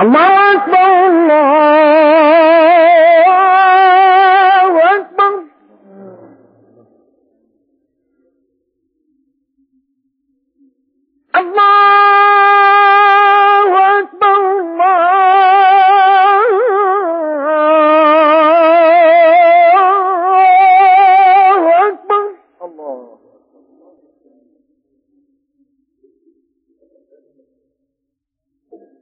الله أكبر الله أكبر.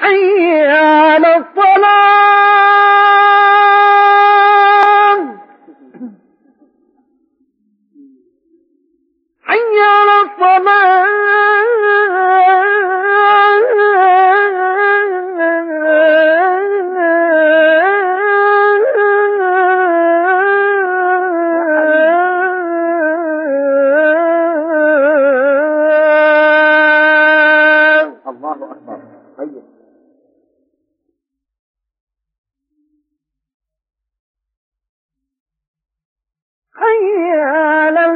حي على الصلاة. حي على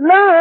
لا